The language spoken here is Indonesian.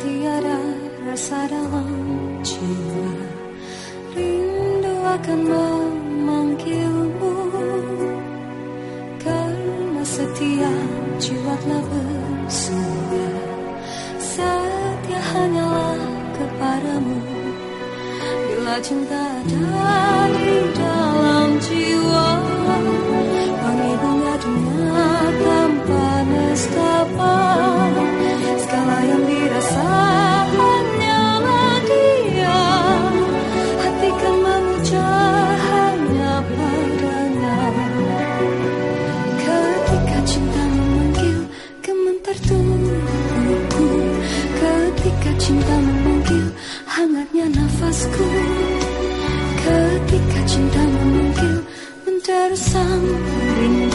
tiada rasa dalam jiwa. Rindu akan memanggilmu. Karena setiap jiwa telah bersumpah Setia hanyalah kepadamu. Bila cinta ada di dalam jiwa hangatnya nafasku. Ketika cinta memanggil menderu sang rindu